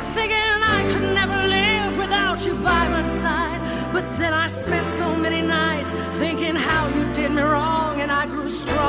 kept thinking I could never live without you by my side. But then I spent so many nights thinking how you did me wrong, and I grew strong.